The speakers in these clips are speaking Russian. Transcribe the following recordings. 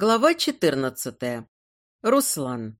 Глава 14. Руслан.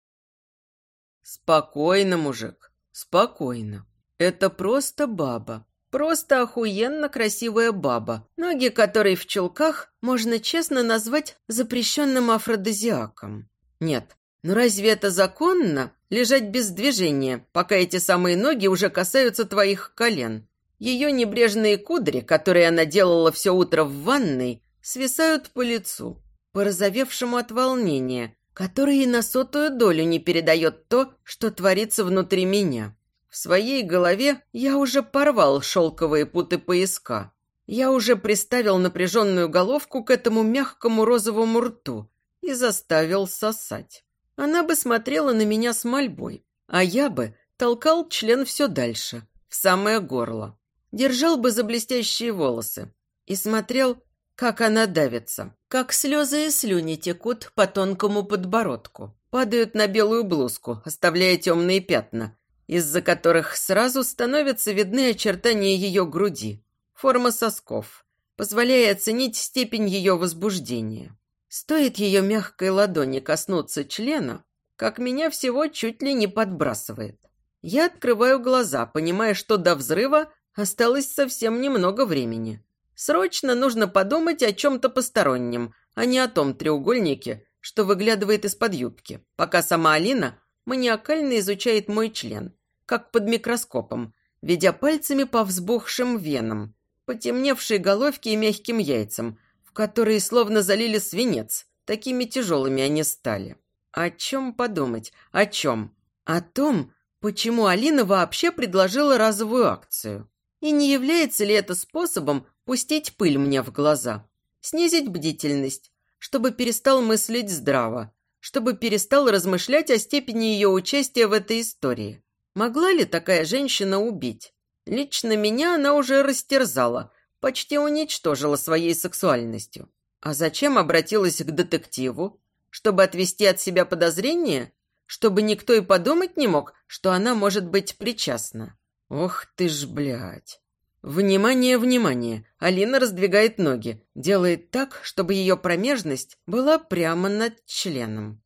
Спокойно, мужик, спокойно. Это просто баба. Просто охуенно красивая баба, ноги которой в чулках можно честно назвать запрещенным афродизиаком. Нет, ну разве это законно, лежать без движения, пока эти самые ноги уже касаются твоих колен? Ее небрежные кудри, которые она делала все утро в ванной, свисают по лицу порозовевшему от волнения, который и на сотую долю не передает то, что творится внутри меня. В своей голове я уже порвал шелковые путы пояска. Я уже приставил напряженную головку к этому мягкому розовому рту и заставил сосать. Она бы смотрела на меня с мольбой, а я бы толкал член все дальше, в самое горло. Держал бы за блестящие волосы и смотрел, как она давится, как слезы и слюни текут по тонкому подбородку, падают на белую блузку, оставляя темные пятна, из-за которых сразу становятся видны очертания ее груди, форма сосков, позволяя оценить степень ее возбуждения. Стоит ее мягкой ладони коснуться члена, как меня всего чуть ли не подбрасывает. Я открываю глаза, понимая, что до взрыва осталось совсем немного времени. Срочно нужно подумать о чем-то постороннем, а не о том треугольнике, что выглядывает из-под юбки, пока сама Алина маниакально изучает мой член, как под микроскопом, ведя пальцами по взбухшим венам, потемневшей головке и мягким яйцам, в которые словно залили свинец, такими тяжелыми они стали. О чем подумать? О чем? О том, почему Алина вообще предложила разовую акцию. И не является ли это способом пустить пыль мне в глаза, снизить бдительность, чтобы перестал мыслить здраво, чтобы перестал размышлять о степени ее участия в этой истории. Могла ли такая женщина убить? Лично меня она уже растерзала, почти уничтожила своей сексуальностью. А зачем обратилась к детективу? Чтобы отвести от себя подозрения? Чтобы никто и подумать не мог, что она может быть причастна? Ох ты ж, блядь. Внимание, внимание! Алина раздвигает ноги, делает так, чтобы ее промежность была прямо над членом.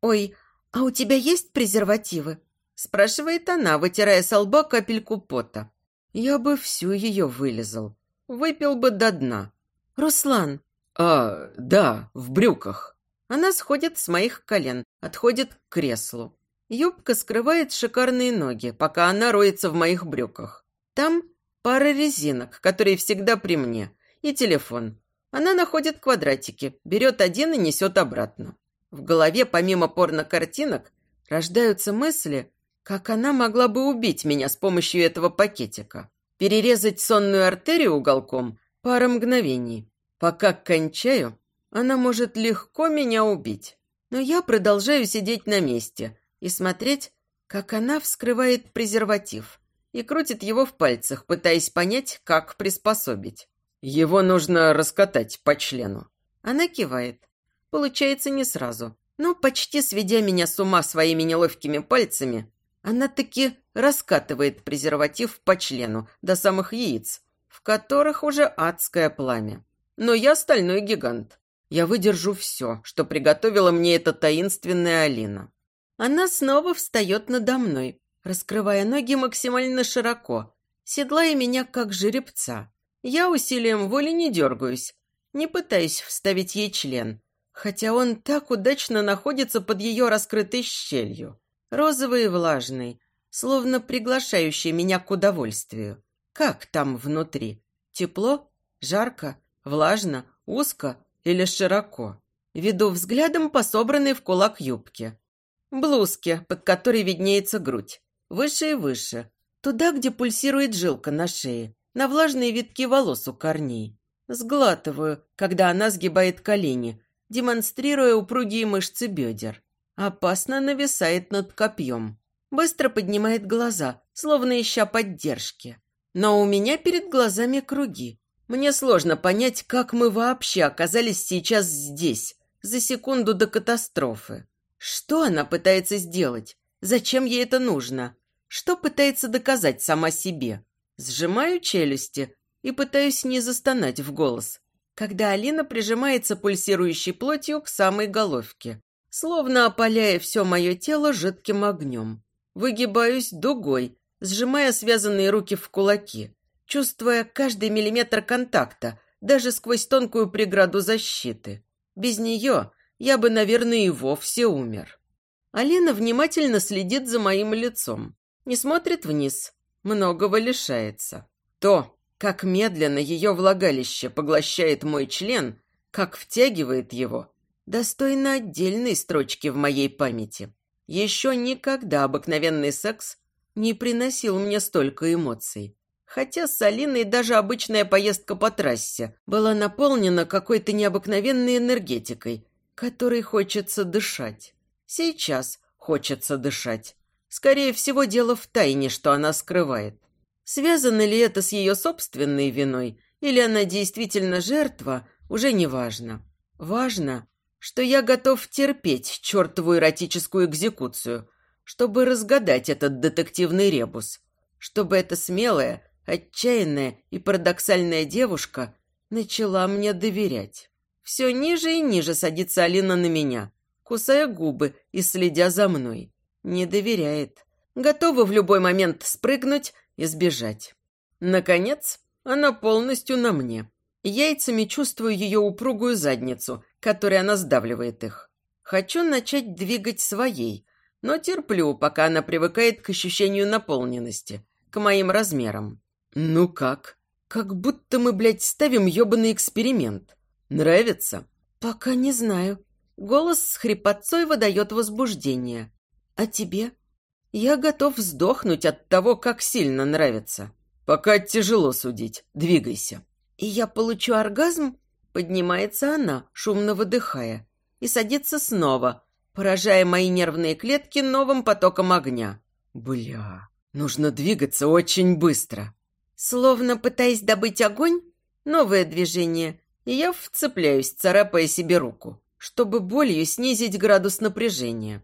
«Ой, а у тебя есть презервативы?» спрашивает она, вытирая с лба капельку пота. Я бы всю ее вылезал. Выпил бы до дна. «Руслан!» «А, да, в брюках». Она сходит с моих колен, отходит к креслу. Юбка скрывает шикарные ноги, пока она роется в моих брюках. Там Пара резинок, которые всегда при мне, и телефон. Она находит квадратики, берет один и несет обратно. В голове, помимо порно-картинок, рождаются мысли, как она могла бы убить меня с помощью этого пакетика. Перерезать сонную артерию уголком пара мгновений. Пока кончаю, она может легко меня убить. Но я продолжаю сидеть на месте и смотреть, как она вскрывает презерватив и крутит его в пальцах, пытаясь понять, как приспособить. Его нужно раскатать по члену. Она кивает. Получается не сразу, но почти сведя меня с ума своими неловкими пальцами, она таки раскатывает презерватив по члену до самых яиц, в которых уже адское пламя. Но я стальной гигант. Я выдержу все, что приготовила мне эта таинственная Алина. Она снова встает надо мной, раскрывая ноги максимально широко, седлая меня как жеребца. Я усилием воли не дергаюсь, не пытаюсь вставить ей член, хотя он так удачно находится под ее раскрытой щелью. Розовый и влажный, словно приглашающий меня к удовольствию. Как там внутри? Тепло? Жарко? Влажно? Узко или широко? Веду взглядом по собранной в кулак юбке. Блузке, под которой виднеется грудь. Выше и выше. Туда, где пульсирует жилка на шее. На влажные витки волос у корней. Сглатываю, когда она сгибает колени, демонстрируя упругие мышцы бедер. Опасно нависает над копьем. Быстро поднимает глаза, словно ища поддержки. Но у меня перед глазами круги. Мне сложно понять, как мы вообще оказались сейчас здесь, за секунду до катастрофы. Что она пытается сделать? Зачем ей это нужно? Что пытается доказать сама себе? Сжимаю челюсти и пытаюсь не застонать в голос. когда Алина прижимается пульсирующей плотью к самой головке, словно опаляя все мое тело жидким огнем. Выгибаюсь дугой, сжимая связанные руки в кулаки, чувствуя каждый миллиметр контакта, даже сквозь тонкую преграду защиты. Без нее я бы, наверное, и вовсе умер. Алина внимательно следит за моим лицом, не смотрит вниз, многого лишается. То, как медленно ее влагалище поглощает мой член, как втягивает его, достойно отдельной строчки в моей памяти. Еще никогда обыкновенный секс не приносил мне столько эмоций. Хотя с Алиной даже обычная поездка по трассе была наполнена какой-то необыкновенной энергетикой, которой хочется дышать. Сейчас хочется дышать. Скорее всего, дело в тайне, что она скрывает. Связано ли это с ее собственной виной, или она действительно жертва, уже не важно. Важно, что я готов терпеть чертову эротическую экзекуцию, чтобы разгадать этот детективный ребус, чтобы эта смелая, отчаянная и парадоксальная девушка начала мне доверять. Все ниже и ниже садится Алина на меня, кусая губы и следя за мной. Не доверяет. Готова в любой момент спрыгнуть и сбежать. Наконец, она полностью на мне. Яйцами чувствую ее упругую задницу, которой она сдавливает их. Хочу начать двигать своей, но терплю, пока она привыкает к ощущению наполненности, к моим размерам. Ну как? Как будто мы, блядь, ставим ёбаный эксперимент. Нравится? Пока не знаю. Голос с хрипотцой выдает возбуждение. А тебе? Я готов сдохнуть от того, как сильно нравится. Пока тяжело судить. Двигайся. И я получу оргазм? Поднимается она, шумно выдыхая, и садится снова, поражая мои нервные клетки новым потоком огня. Бля, нужно двигаться очень быстро. Словно пытаясь добыть огонь, новое движение, и я вцепляюсь, царапая себе руку, чтобы болью снизить градус напряжения.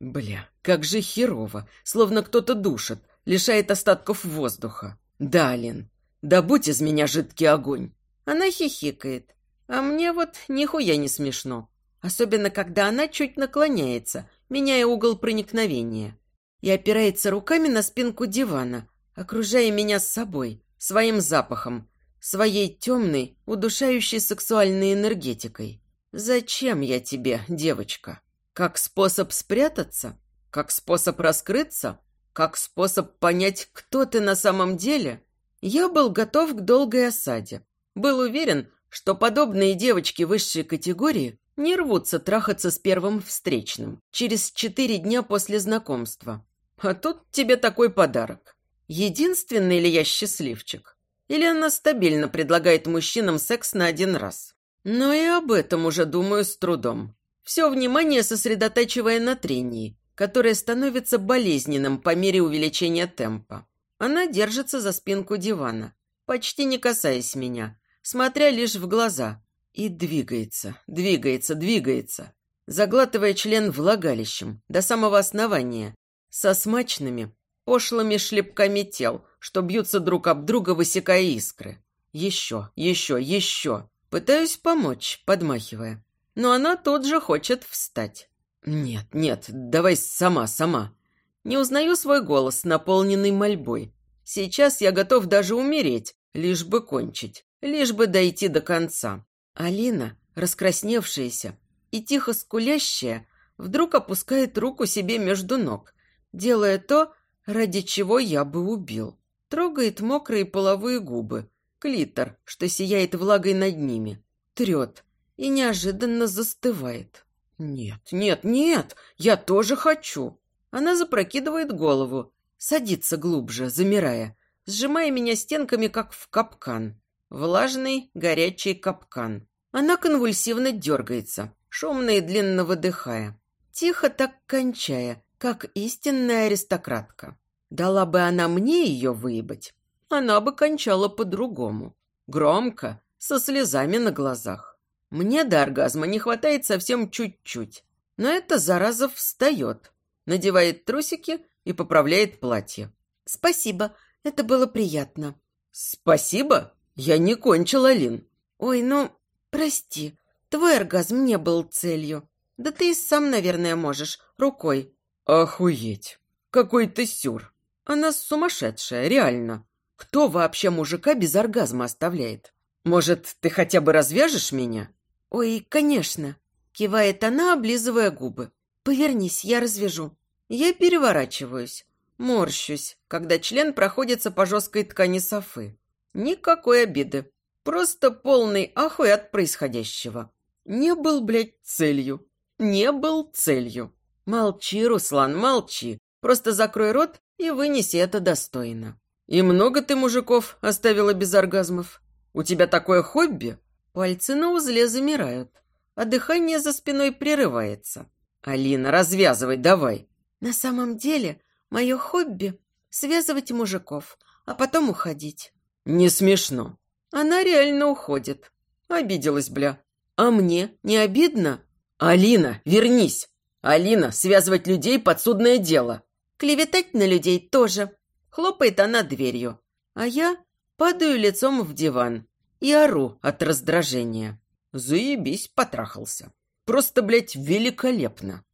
Бля, как же херово, словно кто-то душит, лишает остатков воздуха. Да, Лин, да будь из меня жидкий огонь. Она хихикает, а мне вот нихуя не смешно. Особенно, когда она чуть наклоняется, меняя угол проникновения. И опирается руками на спинку дивана, окружая меня с собой, своим запахом, своей темной, удушающей сексуальной энергетикой. «Зачем я тебе, девочка?» Как способ спрятаться? Как способ раскрыться? Как способ понять, кто ты на самом деле? Я был готов к долгой осаде. Был уверен, что подобные девочки высшей категории не рвутся трахаться с первым встречным через четыре дня после знакомства. А тут тебе такой подарок. Единственный ли я счастливчик? Или она стабильно предлагает мужчинам секс на один раз? Но и об этом уже думаю с трудом все внимание сосредотачивая на трении, которое становится болезненным по мере увеличения темпа. Она держится за спинку дивана, почти не касаясь меня, смотря лишь в глаза. И двигается, двигается, двигается, заглатывая член влагалищем до самого основания, со смачными, пошлыми шлепками тел, что бьются друг об друга, высекая искры. Еще, еще, еще. Пытаюсь помочь, подмахивая но она тут же хочет встать. «Нет, нет, давай сама, сама». Не узнаю свой голос, наполненный мольбой. Сейчас я готов даже умереть, лишь бы кончить, лишь бы дойти до конца. Алина, раскрасневшаяся и тихо скулящая, вдруг опускает руку себе между ног, делая то, ради чего я бы убил. Трогает мокрые половые губы, клитор, что сияет влагой над ними, трет, и неожиданно застывает. «Нет, нет, нет, я тоже хочу!» Она запрокидывает голову, садится глубже, замирая, сжимая меня стенками, как в капкан. Влажный, горячий капкан. Она конвульсивно дергается, шумно и длинно выдыхая. Тихо так кончая, как истинная аристократка. Дала бы она мне ее выебать, она бы кончала по-другому. Громко, со слезами на глазах. Мне до оргазма не хватает совсем чуть-чуть. Но эта зараза встает, надевает трусики и поправляет платье. «Спасибо, это было приятно». «Спасибо? Я не кончила, Лин». «Ой, ну, Прости, твой оргазм не был целью. Да ты и сам, наверное, можешь, рукой. Охуеть. Какой ты сюр. Она сумасшедшая, реально. Кто вообще мужика без оргазма оставляет? Может, ты хотя бы развяжешь меня? Ой, конечно. Кивает она, облизывая губы. Повернись, я развяжу. Я переворачиваюсь, морщусь, когда член проходится по жесткой ткани софы. Никакой обиды. Просто полный ахуй от происходящего. Не был, блядь, целью. Не был целью. Молчи, Руслан, молчи. Просто закрой рот и вынеси это достойно. И много ты мужиков оставила без оргазмов? У тебя такое хобби? Пальцы на узле замирают, а дыхание за спиной прерывается. Алина, развязывай давай. На самом деле, мое хобби – связывать мужиков, а потом уходить. Не смешно. Она реально уходит. Обиделась, бля. А мне не обидно? Алина, вернись. Алина, связывать людей – подсудное дело. Клеветать на людей тоже. Хлопает она дверью. А я падаю лицом в диван и ору от раздражения. Заебись, потрахался. Просто, блядь, великолепно.